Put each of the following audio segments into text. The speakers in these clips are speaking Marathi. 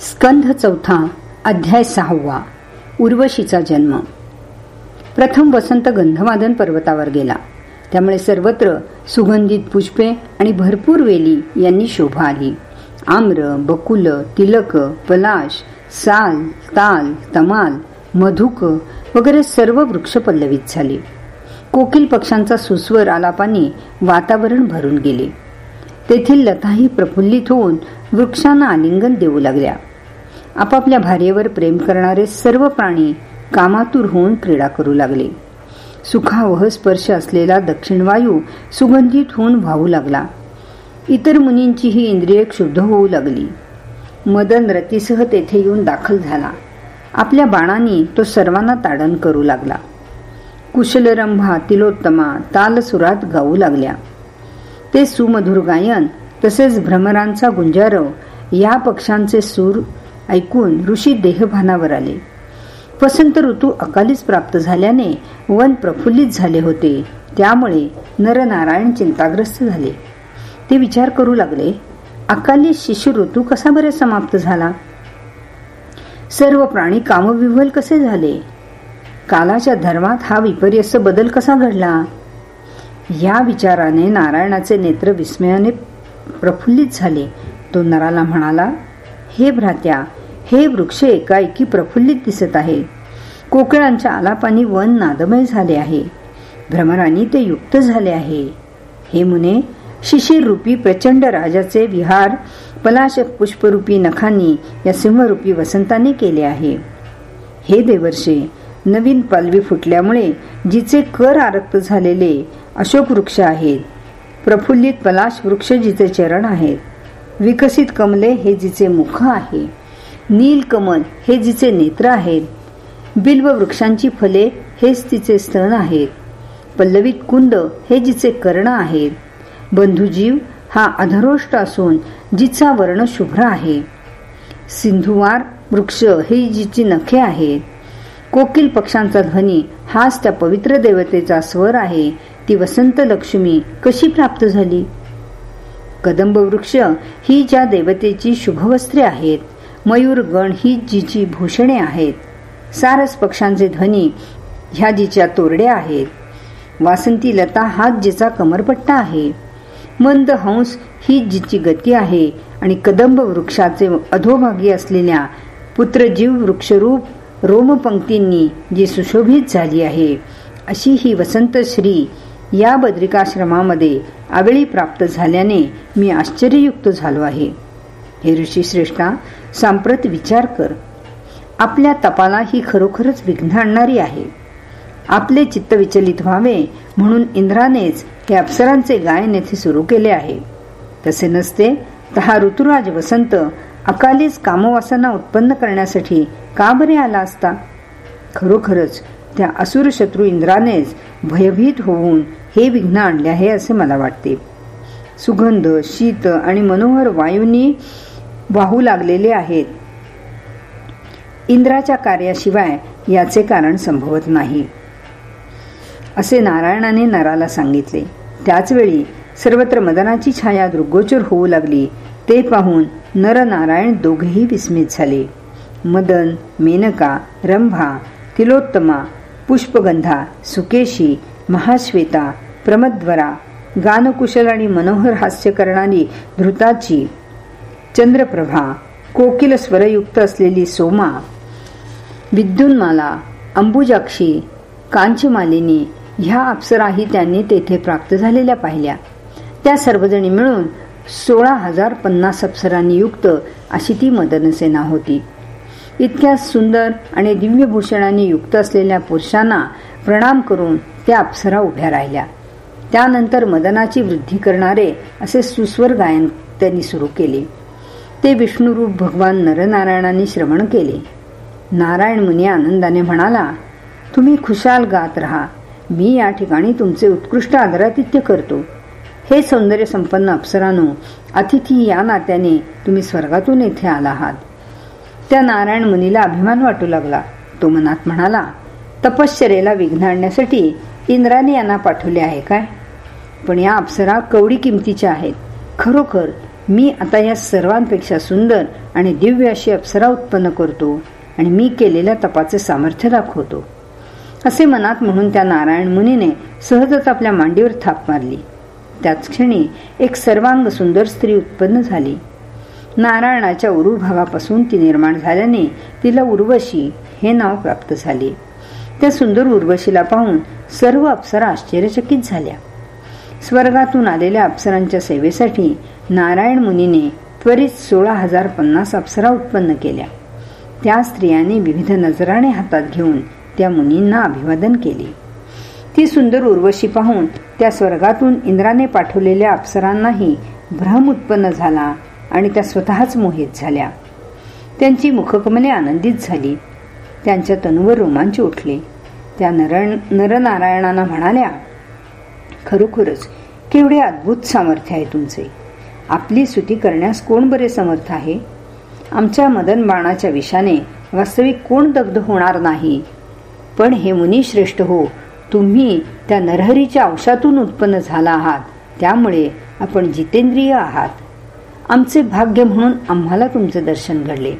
स्कंध चौथा अध्याय सहावा उर्वशीचा जन्म. प्रथम वसंत गंधमादन पर्वतावर गेला. त्यामुळे सर्वत्र सुगंधित पुष्पे आणि भरपूर वेली यांनी शोभा आली. आम्र बकुल तिलक पलाश साल ताल तमाल मधुक वगैरे सर्व वृक्ष पल्लवित झाले. कोकिल पक्ष्यांचा सुस्वर आलापानी वातावरण भरून गेले. तेथील लताही प्रफुल्लित होऊन वृक्षांना आलिंगन देऊ लागल्या. आपापल्या भार्येवर प्रेम करणारे सर्व प्राणी कामातूर होऊन क्रीडा करू लागले. सुखावह स्पर्श असलेला दक्षिण वायू सुगंधित होऊन वाहू लागला. इतर मुनींची ही इंद्रिय क्षुब्ध होऊ लागली. मदन रतीसह तेथे येऊन दाखल झाला. आपल्या बाणांनी तो सर्वांना ताडण करू लागला. कुशलरंभा तिलोत्तमा तालसुरात गाऊ लागल्या. ते सुमधुर गायन तसेच भ्रमरांचा गुंजारव या पक्षांचे सूर ऐकून ऋषी देहभानावर आले. वसंत ऋतू अकालीच प्राप्त झाल्याने वन प्रफुल्लित झाले होते. त्यामुळे नरनारायण चिंताग्रस्त झाले. ते विचार करू लागले अकाली शिशु ऋतू कसा बरे समाप्त झाला? सर्व प्राणी कामविव्हल कसे झाले? कालाच्या धर्मात हा विपर्यस्त बदल कसा घडला? या विचाराने नारायणाचे नेत्र विस्मयाने प्रफुल्लित झाले. तो नराला म्हणाला हे भ्रात्या हे वृक्ष एकाएकी प्रफुल्लित दिसत आहे. कोकिळांच्या आलापानी वन नादमय झाले आहे. भ्रमरांनी ते युक्त झाले आहे. हे मुने शिशिर रूपी प्रचंड राजाचे विहार पलाश पुष्परूपी नखांनी या सिंहरूपी वसंताने केले आहे. हे देवर्षे नवीन पालवी फुटल्यामुळे जिचे कर आरक्त झालेले अशोक वृक्ष आहेत. प्रफुल्लित पलाश वृक्ष जिचे चरण आहेत विकसित कमले हे जिचे मुख आहे. नील कमल हे जिचे नेत्र आहेत बिल्व वृक्षांची फले हेच तिचे स्तन आहेत. पल्लवित कुंद हे जिचे कर्ण आहेत. बंधुजीव हा अधरोष्ट असून जिचा वर्ण शुभ्र आहे. सिंधुवार वृक्ष हे जिची नखे आहेत. कोकिल पक्षांचा ध्वनी हाच त्या पवित्र देवतेचा स्वर आहे. ती वसंत लक्ष्मी कशी प्राप्त झाली? कदंब वृक्ष ही ज्या देवतेची शुभवस्त्रे आहेत मयूरगण ही जीची भूषणे आहेत सारस पक्षांचे ध्वनी ह्या जिच्या तोरड्या आहेत वासंती लता हा जिचा कमरपट्टा आहे मंद हंस ही जिची गती आहे आणि कदंब वृक्षाचे अधोभागी असलेल्या पुत्रजीव वृक्षरूप रोमपंक्तींनी जी सुशोभित झाली आहे अशी ही वसंत श्री या बद्रिकाश्रमामध्ये आवेळी प्राप्त झाल्याने मी आश्चर्ययुक्त झालो आहे. हे ऋषी श्रेष्ठा सांप्रत विचार कर. आपल्या तपाला ही खरोखरच विघ्न आणणारी आहे. आपले चित्त विचलित व्हावे म्हणून इंद्रानेच हे अप्सरांचे गायन येथे सुरू केले आहे. तसे नसते तर हा ऋतुराज वसंत अकालीच कामवासना उत्पन्न करण्यासाठी का बरे आला असता? खरोखरच त्या असुर शत्रू इंद्रानेच भयभीत होऊन हे विघ्न आणले आहे असे मला वाटते. सुगंध शीत आणि मनोहर वायूंनी वाहू लागलेले आहेत. इंद्राच्या कार्याशिवाय याचे कारण संभवत नाही. असे नारायणाने नराला सांगितले. त्याचवेळी सर्वत्र मदनाची छाया दृग्गोचर होऊ लागली. ते पाहून नर नारायण दोघेही विस्मित झाले. मदन मेनका रंभा तिलोत्तमा पुष्पगंधा सुकेशी महाश्वेता प्रमद्वरा गानकुशल आणि मनोहर हास्य करणारी धृताची चंद्रप्रभा कोकिल स्वरयुक्त असलेली सोमा विद्युन्माला अंबुजाक्षी कांचमालिनी ह्या अप्सराही त्यांनी तेथे प्राप्त झालेल्या पाहिल्या. त्या सर्वजणी मिळून सोळा हजार पन्नास अप्सरांनी युक्त अशी ती मदनसेना होती. इतक्या सुंदर आणि दिव्यभूषणांनी युक्त असलेल्या पुरुषांना प्रणाम करून त्या अप्सरा उभ्या राहिल्या. त्यानंतर मदनाची वृद्धी करणारे असे सुस्वर गायन त्यांनी सुरू केले. ते विष्णुरूप भगवान नरनारायणांनी श्रवण केले. नारायण मुनी आनंदाने म्हणाला तुम्ही खुशाल गात राहा. मी या ठिकाणी तुमचे उत्कृष्ट आदरातिथ्य करतो. हे सौंदर्य संपन्न अप्सरानो अतिथी या नात्याने तुम्ही स्वर्गातून येथे आला आहात. त्या नारायण मुनीला अभिमान वाटू लागला. तो मनात म्हणाला तपश्चरेला विघ्न आणण्यासाठी इंद्राने यांना पाठवले आहे काय? पण या अप्सरा कवडी किमतीच्या आहेत. खरोखर मी आता या सर्वांपेक्षा सुंदर आणि दिव्य अशी अप्सरा उत्पन्न करतो आणि मी केलेल्या तपाचे सामर्थ्य दाखवतो. असे मनात म्हणून त्या नारायण मुनीने सहजच आपल्या मांडीवर थाप मारली. त्याच क्षणी एक सर्वांग सुंदर स्त्री उत्पन्न झाली. नारायणाच्या उरुभावापासून ती निर्माण झाल्याने तिला उर्वशी हे नाव प्राप्त झाले. त्या सुंदर उर्वशीला पाहून सर्व अप्सरा आश्चर्यचकित झाल्या. स्वर्गातून आलेल्या अप्सरांच्या सेवेसाठी नारायण मुनीने त्वरित सोळा हजार पन्नास अप्सरा उत्पन्न केल्या. त्या स्त्रियांनी विविध नजराने हातात घेऊन त्या मुनींना अभिवादन केले. ती सुंदर उर्वशी पाहून त्या स्वर्गातून इंद्राने पाठवलेल्या अप्सरांनाही भ्रम उत्पन्न झाला आणि त्या स्वतःच मोहित झाल्या. त्यांची मुखकमले आनंदित झाली. त्यांच्या तनुवर रोमांच उठले. त्या नर नरनारायणांना म्हणाल्या खरोखरच केवढे अद्भुत सामर्थ्य आहे तुमचे. आपली स्तुती करण्यास कोण बरे समर्थ आहे? आमच्या मदन बाणाच्या विषाने वास्तविक कोण दग्ध होणार नाही? पण हे मुनी श्रेष्ठ हो तुम्ही त्या नरहरीच्या अंशातून उत्पन्न झाला आहात त्यामुळे आपण जितेंद्रिय आहात. आमचे भाग्य म्हणून आम्हाला तुमचे दर्शन घडले.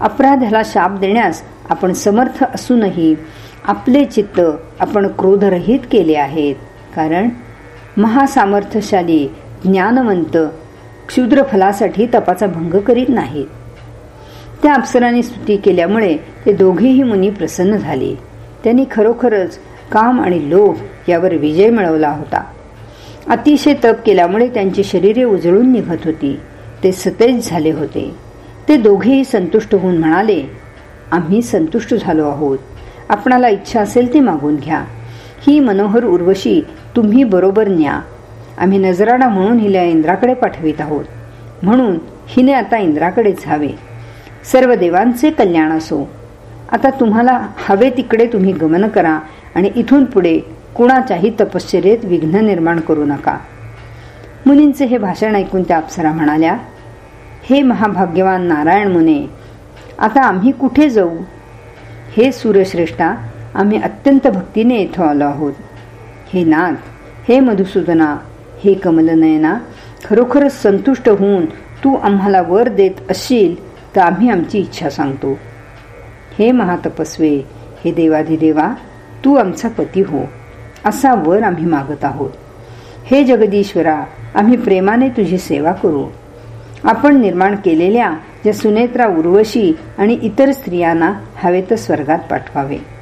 अपराधाला शाप देण्यास आपण समर्थ असूनही आपले चित्त आपण क्रोधरहित केले आहेत. कारण महासामर्थ्यशाली ज्ञानवंत क्षुद्र फलासाठी तपाचा भंग करीत नाहीत. त्या अप्सरांनी स्तुती केल्यामुळे ते दोघेही मुनी प्रसन्न झाले. त्यांनी खरोखरच काम आणि लोभ यावर विजय मिळवला होता. अतिशय तप केल्यामुळे त्यांची शरीरे उजळून निघत होती. ते सतेज झाले होते. ते दोघेही संतुष्ट होऊन म्हणाले आम्ही संतुष्ट झालो आहोत. आपणाला इच्छा असेल ते मागून घ्या. ही मनोहर उर्वशी तुम्ही बरोबर न्या. आम्ही नजराडा म्हणून हिला इंद्राकडे पाठवित आहोत. म्हणून हिने आता इंद्राकडे जावे. सर्व देवांचे कल्याण असो. आता तुम्हाला हवे तिकडे तुम्ही गमन करा आणि इथून पुढे कुणाच्याही तपश्चर्येत विघ्न निर्माण करू नका. मुनींचे हे भाषण ऐकून त्या अप्सरा म्हणाल्या हे महाभाग्यवान नारायण मुने आता आम्ही कुठे जाऊ? हे सूर्यश्रेष्ठा आम्ही अत्यंत भक्तीने येथे आलो आहोत. हे नाथ हे मधुसूदना हे कमलनयना खरोखरच संतुष्ट होऊन तू आम्हाला वर देत असशील तर आम्ही आमची इच्छा सांगतो. हे महातपस्वे हे देवाधिदेवा तू आमचा पती हो असा वर आम्ही मागत आहोत. हे जगदीश्वरा आम्ही प्रेमाने तुझी सेवा करू. आपण निर्माण केलेल्या ज्या सुनेत्रा उर्वशी आणि इतर स्त्रियांना हवे तर स्वर्गात पाठवावे.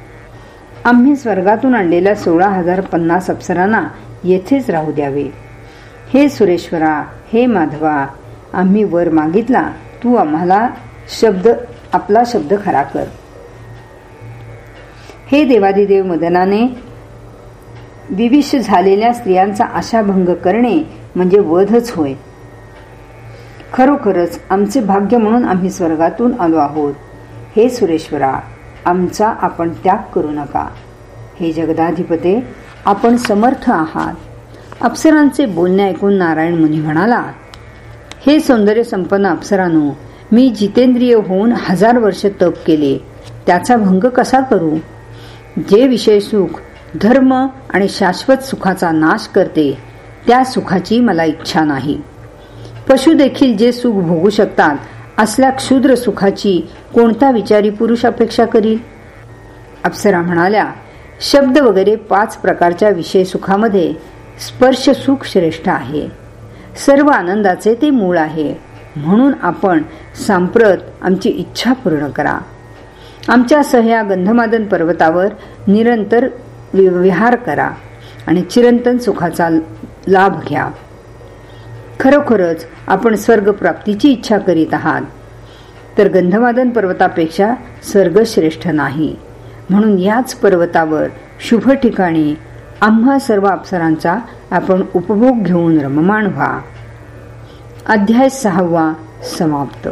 आम्ही स्वर्गातून आणलेल्या सोळा हजार पन्नास अप्सरांना येथेच राहू द्यावे. हे सुरेश्वरा हे माधवा आम्ही वर मागितला तू आम्हाला शब्द आपला शब्द खरा कर. हे देवादिदेव मदनाने विविश झालेल्या स्त्रियांचा आशाभंग करणे म्हणजे वधच होय. खरोखरच आमचे भाग्य म्हणून आम्ही स्वर्गातून आलो आहोत. हे सुरेश्वरा आमचा आपण त्याग करू नका. हे जगदाधिपते आपण समर्थ आहात. अप्सरांचे बोलणे ऐकून नारायण मुनी म्हणाला हे सौंदर्य संपन्न अप्सरानो मी जितेंद्रिय होऊन हजार वर्ष तप केले. त्याचा भंग कसा करू? जे विषय सुख धर्म आणि शाश्वत सुखाचा नाश करते त्या सुखाची मला इच्छा नाही. पशु देखील जे सुख भोगू शकतात असल्या क्षुद्र सुखाची कोणता विचारी पुरुष अपेक्षा करील? अप्सरा म्हणाल्या शब्द वगैरे पाच प्रकारच्या विषय सुखामध्ये स्पर्श सुख श्रेष्ठ आहे. सर्व आनंदाचे ते मूळ आहे. म्हणून आपण सांप्रत आमची इच्छा पूर्ण करा. आमच्या सह्या गंधमादन पर्वतावर निरंतर विहार करा आणि चिरंतन सुखाचा लाभ घ्या. खरोखरच आपण स्वर्ग प्राप्तीची इच्छा करीत आहात. तर गंधवादन पर्वतापेक्षा स्वर्ग श्रेष्ठ नाही. म्हणून याच पर्वतावर शुभ ठिकाणी आम्हा सर्व अप्सरांचा आपण उपभोग घेऊन रममाण व्हा. अध्याय सहावा समाप्त.